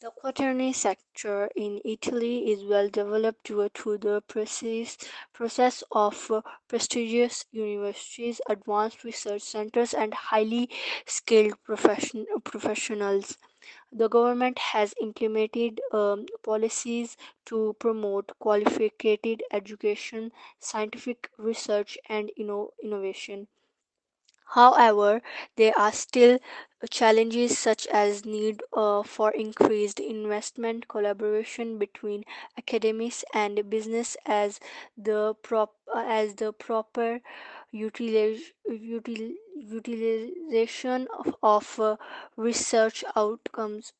The quaternary sector in Italy is well developed due to the process of prestigious universities, advanced research centers, and highly skilled profession, professionals. The government has implemented um, policies to promote qualified education, scientific research, and inno- innovation. However, there are still challenges such as need uh, for increased investment, collaboration between academics and business as the prop uh, as the proper util- utilization of, of uh, research outcomes